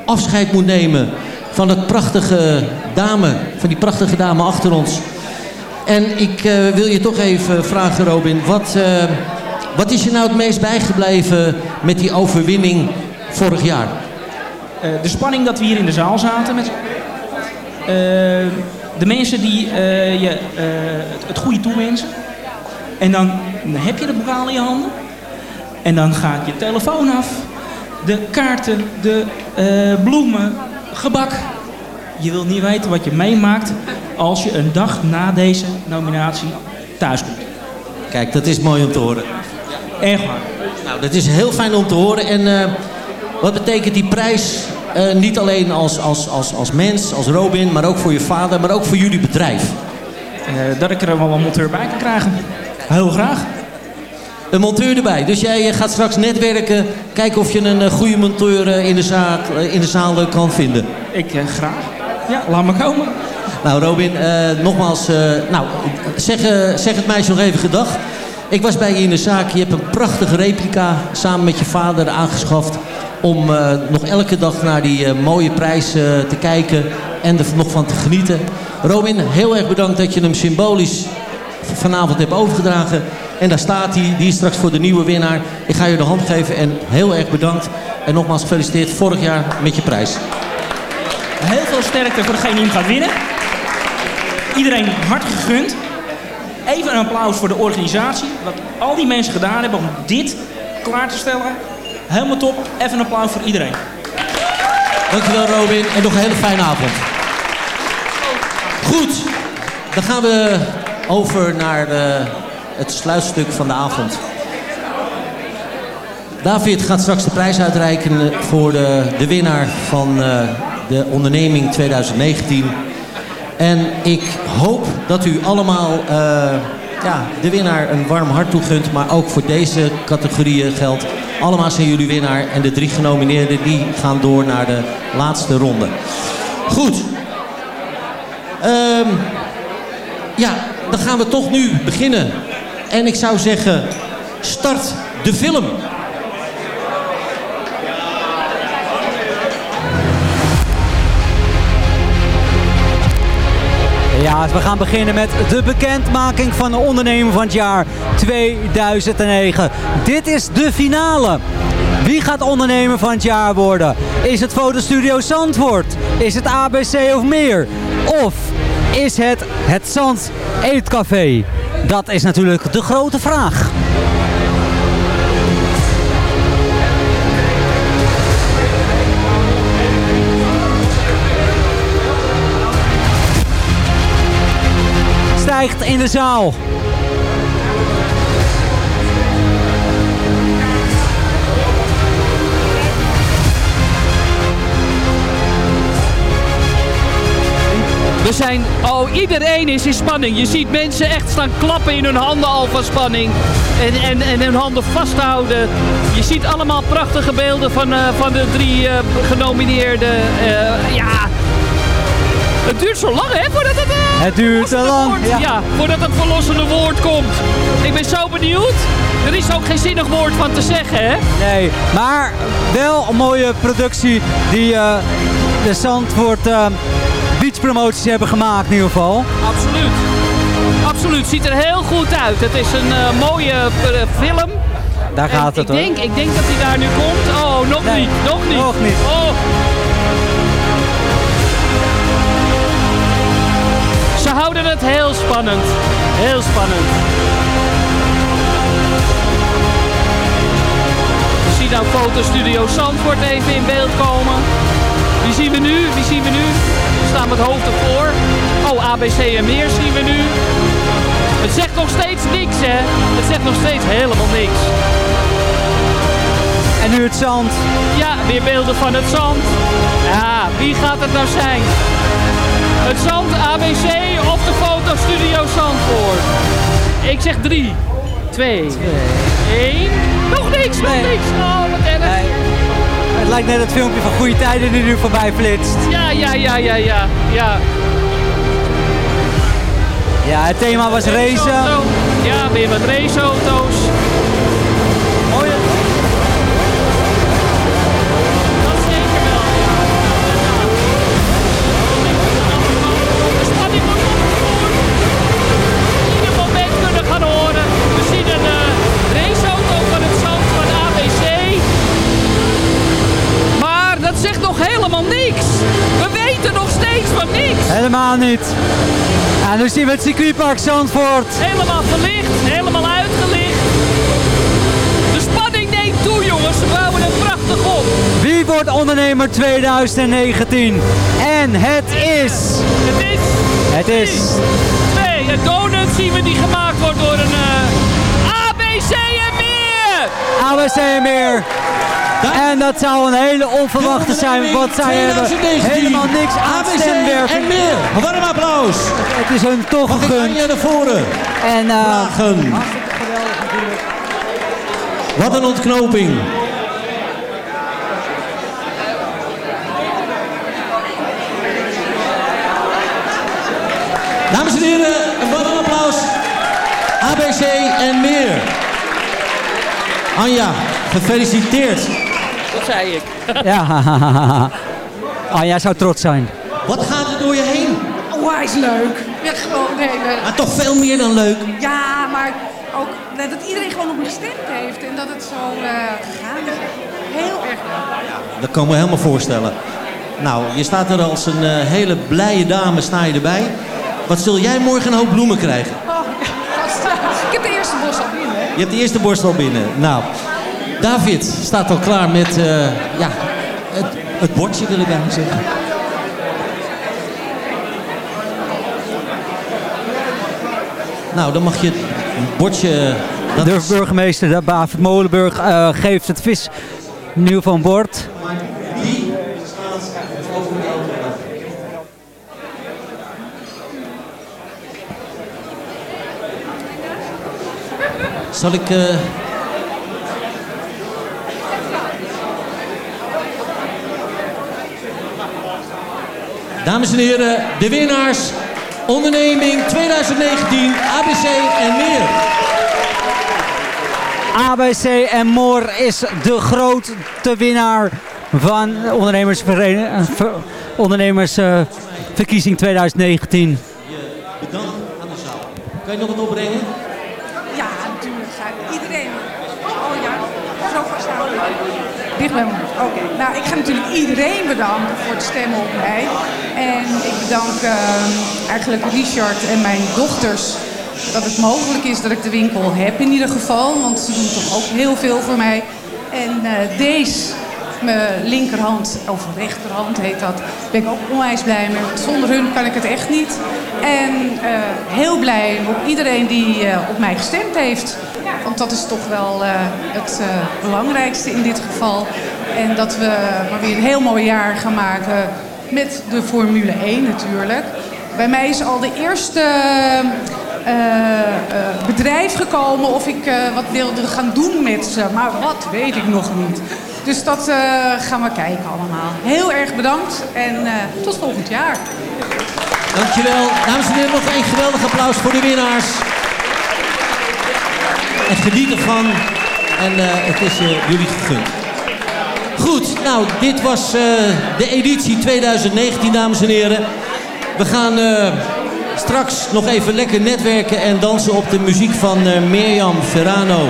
afscheid moet nemen van dat prachtige dame, van die prachtige dame achter ons. En ik eh, wil je toch even vragen, Robin, wat, eh, wat is je nou het meest bijgebleven met die overwinning vorig jaar? Eh, de spanning dat we hier in de zaal zaten met de mensen die je het, het goede toewensen. En dan, heb je de bokaal in je handen. En dan gaat je telefoon af. De kaarten, de bloemen, gebak. Je wilt niet weten wat je meemaakt als je een dag na deze nominatie thuis komt. Kijk, dat is mooi om te horen. Echt waar. Nou, dat is heel fijn om te horen. En eh, wat betekent die prijs eh, niet alleen als, als, als, als mens, als Robin, maar ook voor je vader, maar ook voor jullie bedrijf? Eh, dat ik er wel een monteur bij kan krijgen. Heel graag. Een monteur erbij. Dus jij eh, gaat straks netwerken, kijken of je een eh, goede monteur eh, in, de zaak, eh, in de zaal kan vinden. Ik graag. Ja, laat me komen. Nou Robin, nogmaals, nou, zeg, zeg het meisje nog even gedag. Ik was bij je in de zaak. Je hebt een prachtige replica samen met je vader aangeschaft. Om nog elke dag naar die mooie prijs te kijken en er nog van te genieten. Robin, heel erg bedankt dat je hem symbolisch vanavond heb overgedragen. En daar staat hij, die is straks voor de nieuwe winnaar. Ik ga je de hand geven en heel erg bedankt. En nogmaals gefeliciteerd vorig jaar met je prijs. Heel veel sterkte voor degene die hem gaat winnen. Iedereen hartelijk gegund. Even een applaus voor de organisatie. Wat al die mensen gedaan hebben om dit klaar te stellen. Helemaal top. Even een applaus voor iedereen. Dankjewel Robin en nog een hele fijne avond. Goed, dan gaan we over naar de, het sluitstuk van de avond. David gaat straks de prijs uitreiken voor de, de winnaar van eh, de onderneming 2019. En ik hoop dat u allemaal eh, ja, de winnaar een warm hart toegunt. Maar ook voor deze categorieën geldt. Allemaal zijn jullie winnaar. En de drie genomineerden die gaan door naar de laatste ronde. Goed. Ehm, ja, dan gaan we toch nu beginnen. En ik zou zeggen, start de film. Ja, we gaan beginnen met de bekendmaking van de ondernemer van het jaar 2009. Dit is de finale. Wie gaat ondernemer van het jaar worden? Is het Fotostudio Zandvoort? Is het ABC of meer? Of is het het Zand Eetcafé? Dat is natuurlijk de grote vraag. Stijgt in de zaal. We zijn, oh, iedereen is in spanning. Je ziet mensen echt staan klappen in hun handen al van spanning. En, en, en hun handen vasthouden. Je ziet allemaal prachtige beelden van, eh, van de drie eh, genomineerden. Eh, ja, het duurt zo lang hè, voordat het... Het duurt te lang. woord- Ja. ja, voordat het verlossende woord komt. Ik ben zo benieuwd. Er is ook geen zinnig woord van te zeggen hè. Nee, maar wel een mooie productie die de Zandvoort beachpromoties hebben gemaakt in ieder geval. Absoluut. Absoluut, ziet er heel goed uit. Het is een eh, mooie eh, film. Daar En gaat het ik hoor. denk, ik denk dat hij daar nu komt. Oh, nog Nee, niet, nog niet. nog niet. Oh. Ze houden het heel spannend. Heel spannend. We zien nou fotostudio Zandvoort even in beeld komen. Wie zien we nu? Wie zien we nu? Staan met hoofd ervoor. Oh, ABC en meer zien we nu. Het zegt nog steeds niks, hè? Het zegt nog steeds helemaal niks. En nu het zand. Ja, weer beelden van het zand. Ja, wie gaat het nou zijn? Het zand, ABC of de fotostudio Zandvoort? Ik zeg drie, twee, één. Nog niks, nog Nee. niks. Oh, wat erg. Nee. Het lijkt net het filmpje van Goede Tijden die nu voorbij flitst. Ja, ja, ja, ja, ja, ja. Ja, het thema was racen. Ja, weer wat raceauto's. Weten nog steeds van niks. Helemaal niet. En nu zien we het circuitpark Zandvoort. Helemaal verlicht, helemaal uitgelicht. De spanning neemt toe, jongens. We bouwen het prachtig op. Wie wordt ondernemer 2019? En het is... Het is... Het is... Nee, een donut zien we die gemaakt wordt door een eh, ABC en meer. ABC en meer. En dat zou een hele onverwachte zijn, want zij hebben 2019. helemaal niks aan ABC stemwerving. en meer. Een warm applaus. Het is hun toch Mag ik gegund. naar voren En eh, vragen? Wat een ontknoping. Dames en heren, een warm applaus. ABC en meer. Anja, gefeliciteerd. Dat zei ik. ja, ah, jij zou trots zijn. Wat gaat er door je heen? Onwijs leuk. Ja, gewoon hele... Maar toch veel meer dan leuk. Ja, maar ook dat iedereen gewoon op me gestemd heeft en dat het zo eh, gegaan is. Heel erg leuk. Dat kan ik me helemaal voorstellen. Nou, je staat er als een eh, hele blije dame, sta je erbij. Wat zul jij morgen een hoop bloemen krijgen? Oh, ja, ik heb de eerste bos al binnen. Je hebt de eerste borst al binnen. Nou, David staat al klaar met eh, ja, het, het bordje, wil ik eigenlijk zeggen. Nou, dan mag je het bordje... Dat De burgemeester, de Bavert Molenburg, eh, geeft het vis nieuw van bord. Zal ik... eh, Dames en heren, de winnaars onderneming 2019 ABC en meer. ABC en Moor is de grote winnaar van eh, ver- ondernemersverkiezing 2019. Bedankt aan de zaal. Kan je nog wat opbrengen? Ja, natuurlijk. Iedereen. Oh ja, zo vast. Dicht bij me. Oké. Nou, ik ga natuurlijk iedereen bedanken voor het stemmen op mij. En ik bedank ehm, eigenlijk Richard en mijn dochters dat het mogelijk is dat ik de winkel heb in ieder geval. Want ze doen toch ook heel veel voor mij. En eh, deze, mijn linkerhand, of rechterhand heet dat, ben ik ook onwijs blij mee. Want zonder hun kan ik het echt niet. En eh, heel blij op iedereen die eh, op mij gestemd heeft. Want dat is toch wel het belangrijkste in dit geval. En dat we maar weer een heel mooi jaar gaan maken met de Formule 1 natuurlijk. Bij mij is al de eerste eh, eh, bedrijf gekomen of ik eh, wat wilde gaan doen met ze. Maar wat weet ik nog niet. Dus dat gaan we kijken allemaal. Heel erg bedankt en tot volgend jaar. Dankjewel. Dames en heren, nog een geweldig applaus voor de winnaars. En geniet ervan. En het is jullie gegund. Goed, nou, dit was eh, de editie 2019, dames en heren. We gaan eh, straks nog even lekker netwerken en dansen op de muziek van eh, Mirjam Ferrano.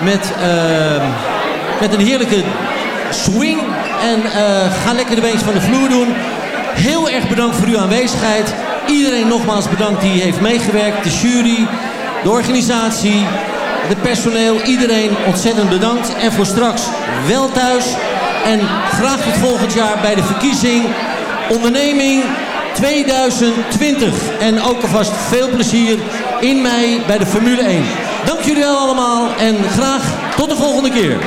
Met, eh, met een heerlijke swing. En eh, ga lekker de beentjes van de vloer doen. Heel erg bedankt voor uw aanwezigheid. Iedereen nogmaals bedankt die heeft meegewerkt. De jury, de organisatie, de personeel. Iedereen ontzettend bedankt. En voor straks wel thuis. En graag tot volgend jaar bij de verkiezing onderneming 2020. En ook alvast veel plezier in mei bij de Formule 1. Dank jullie wel allemaal en graag tot de volgende keer.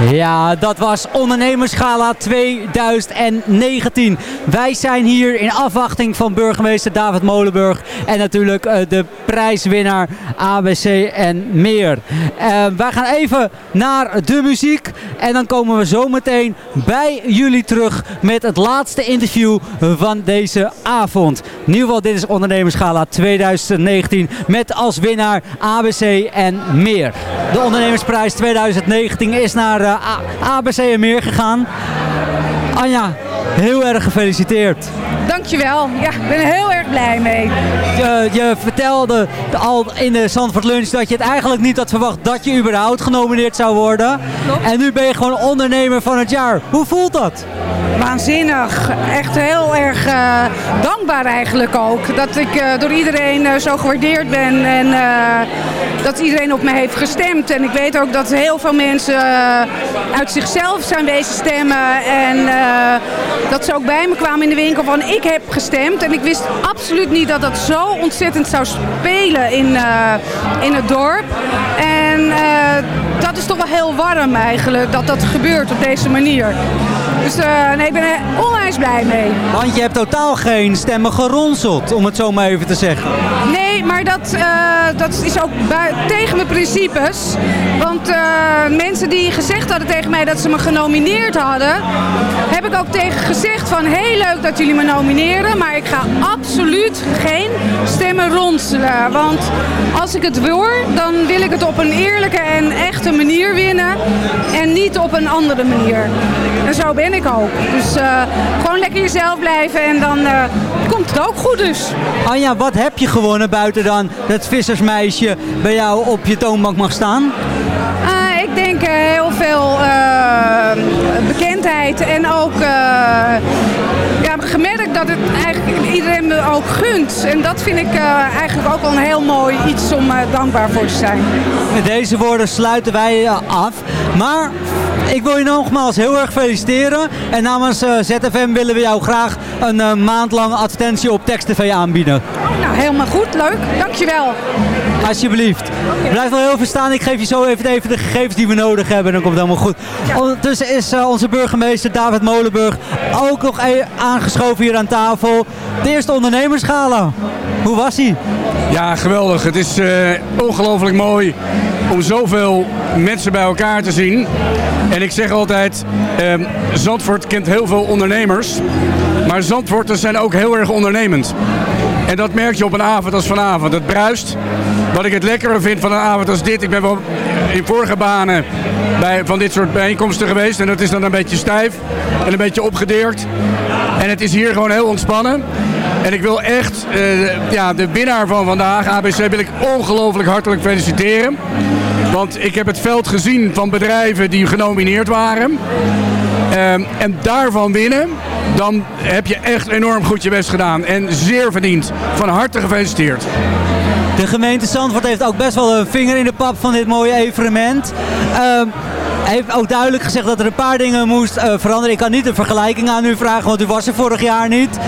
Ja, dat was Ondernemersgala 2019. Wij zijn hier in afwachting van burgemeester David Molenburg. En natuurlijk eh, de prijswinnaar ABC en meer. Eh, wij gaan even naar de muziek. En dan komen we zo meteen bij jullie terug met het laatste interview van deze avond. In ieder geval, dit is Ondernemersgala 2019 met als winnaar ABC en meer. De ondernemersprijs 2019 is naar A- ABC en meer gegaan. Anja, heel erg gefeliciteerd. Dankjewel. Ja, ik ben er heel erg blij mee. Je, je vertelde al in de Zandvoort Lunch dat je het eigenlijk niet had verwacht dat je überhaupt genomineerd zou worden. En nu ben je gewoon ondernemer van het jaar. Hoe voelt dat? Waanzinnig. Echt heel erg eh, dankbaar eigenlijk ook. Dat ik eh, door iedereen eh, zo gewaardeerd ben en dat iedereen op me heeft gestemd. En ik weet ook dat heel veel mensen uit zichzelf zijn wezen stemmen. En dat ze ook bij me kwamen in de winkel van ik heb gestemd. En ik wist absoluut niet dat dat zo ontzettend zou spelen in, in het dorp. En dat is toch wel heel warm eigenlijk dat dat gebeurt op deze manier. Dus eh, nee, ik ben er onwijs blij mee. Want je hebt totaal geen stemmen geronseld, om het zo maar even te zeggen. Nee, maar dat, eh, dat is ook tegen mijn principes. Want eh, mensen die gezegd hadden tegen mij dat ze me genomineerd hadden, heb ik ook tegen gezegd van heel leuk dat jullie me nomineren, maar ik ga absoluut absoluut geen stemmen ronselen. Want als ik het wil, dan wil ik het op een eerlijke en echte manier winnen. En niet op een andere manier. En zo ben ik ook. Dus eh, gewoon lekker jezelf blijven en dan eh, komt het ook goed dus. Anja, wat heb je gewonnen buiten dan dat vissersmeisje bij jou op je toonbank mag staan? Ik denk eh, heel veel eh, bekendheid en ook gemerkt dat het eigenlijk iedereen me ook gunt. En dat vind ik eh, eigenlijk ook wel een heel mooi iets om eh, dankbaar voor te zijn. Met deze woorden sluiten wij eh, af. Maar ik wil je nogmaals heel erg feliciteren. En namens eh, ZFM willen we jou graag een eh, maand lang advertentie op Text TV aanbieden. Nou, helemaal goed. Leuk. Dankjewel. Alsjeblieft. Blijf wel heel even staan. Ik geef je zo even, even de gegevens die we nodig hebben. Dan komt het helemaal goed. Ondertussen is eh, onze burgemeester David Molenburg ook nog e- aangeschoven hier aan tafel. De eerste ondernemersgala. Hoe was hij? Ja, geweldig. Het is eh, ongelooflijk mooi om zoveel mensen bij elkaar te zien. En ik zeg altijd, ehm, Zandvoort kent heel veel ondernemers. Maar Zandvoorters zijn ook heel erg ondernemend. En dat merk je op een avond als vanavond. Het bruist. Wat ik het lekkere vind van een avond als dit. Ik ben wel in vorige banen bij, van dit soort bijeenkomsten geweest. En dat is dan een beetje stijf en een beetje opgedeerd. En het is hier gewoon heel ontspannen. En ik wil echt eh, ja, de winnaar van vandaag, ABC, wil ik ongelooflijk hartelijk feliciteren. Want ik heb het veld gezien van bedrijven die genomineerd waren. Ehm, en daarvan winnen, dan heb je echt enorm goed je best gedaan. En zeer verdiend. Van harte gefeliciteerd. De gemeente Zandvoort heeft ook best wel een vinger in de pap van dit mooie evenement. Ehm, hij heeft ook duidelijk gezegd dat er een paar dingen moest eh, veranderen. Ik kan niet een vergelijking aan u vragen, want u was er vorig jaar niet.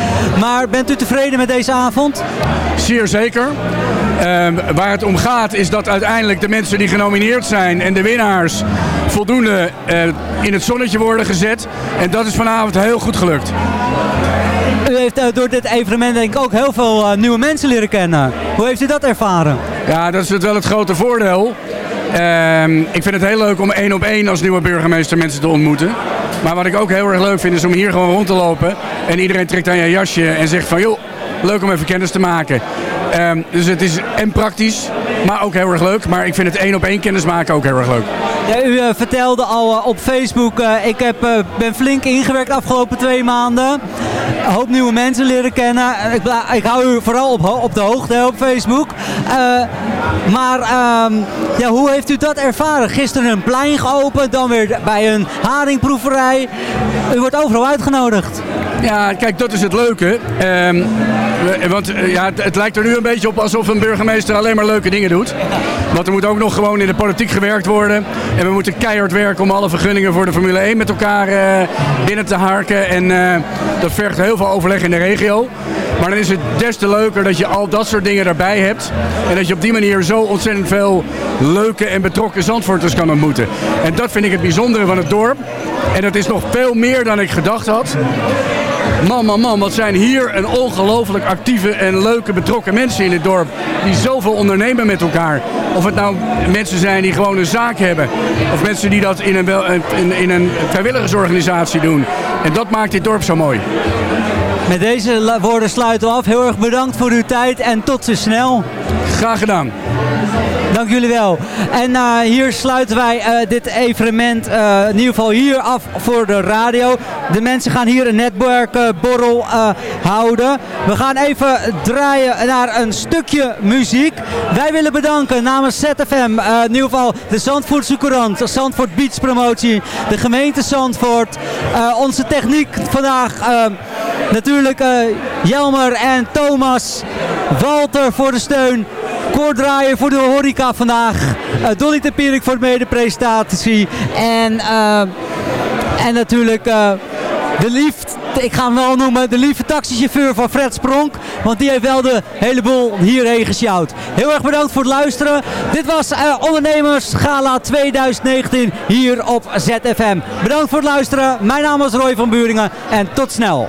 Maar bent u tevreden met deze avond? Zeer zeker. Ehm, waar het om gaat is dat uiteindelijk de mensen die genomineerd zijn en de winnaars voldoende eh, in het zonnetje worden gezet. En dat is vanavond heel goed gelukt. U heeft eh, door dit evenement denk ik ook heel veel nieuwe mensen leren kennen. Hoe heeft u dat ervaren? Ja, dat is wel het grote voordeel. Ehm, ik vind het heel leuk om één op één als nieuwe burgemeester mensen te ontmoeten. Maar wat ik ook heel erg leuk vind is om hier gewoon rond te lopen. En iedereen trekt aan je jasje en zegt van joh, leuk om even kennis te maken. Ehm, dus het is en praktisch, maar ook heel erg leuk. Maar ik vind het één op één kennis maken ook heel erg leuk. Ja, u eh, vertelde al eh, op Facebook, eh, ik heb, ben flink ingewerkt de afgelopen twee maanden. Een hoop nieuwe mensen leren kennen. Ik, ik hou u vooral op, op de hoogte hè, op Facebook. Maar ehm, ja, hoe heeft u dat ervaren? Gisteren een plein geopend, dan weer bij een haringproeverij. U wordt overal uitgenodigd. Ja, kijk, dat is het leuke. Ehm, want ja, het, het lijkt er nu een beetje op alsof een burgemeester alleen maar leuke dingen doet. Want er moet ook nog gewoon in de politiek gewerkt worden. En we moeten keihard werken om alle vergunningen voor de Formule 1 met elkaar eh, binnen te harken. En eh, dat vergt heel veel overleg in de regio. Maar dan is het des te leuker dat je al dat soort dingen erbij hebt. En dat je op die manier zo ontzettend veel leuke en betrokken Zandvoorters kan ontmoeten. En dat vind ik het bijzondere van het dorp. En dat is nog veel meer dan ik gedacht had. Man, man, man, wat zijn hier een ongelooflijk actieve en leuke betrokken mensen in het dorp. Die zoveel ondernemen met elkaar. Of het nou mensen zijn die gewoon een zaak hebben. Of mensen die dat in een, in, in een vrijwilligersorganisatie doen. En dat maakt dit dorp zo mooi. Met deze woorden sluiten we af. Heel erg bedankt voor uw tijd en tot zo snel. Graag gedaan. Dank jullie wel. En eh, hier sluiten wij eh, dit evenement eh, in ieder geval hier af voor de radio. De mensen gaan hier een netwerkborrel houden. We gaan even draaien naar een stukje muziek. Wij willen bedanken namens ZFM, in ieder geval de Zandvoortse Courant, Zandvoort Beach Promotie, de gemeente Zandvoort, onze techniek vandaag, natuurlijk Jelmer en Thomas, Walter voor de steun. Koordraaier voor de horeca vandaag. Eh, Dolly Tempierik voor de mede-presentatie. En, eh, en natuurlijk eh, de lief, ik ga hem wel noemen, de lieve taxichauffeur van Fred Spronk. Want die heeft wel de hele boel hierheen gesjouwd. Heel erg bedankt voor het luisteren. Dit was Ondernemers Gala 2019 hier op ZFM. Bedankt voor het luisteren. Mijn naam is Roy van Buringen en tot snel.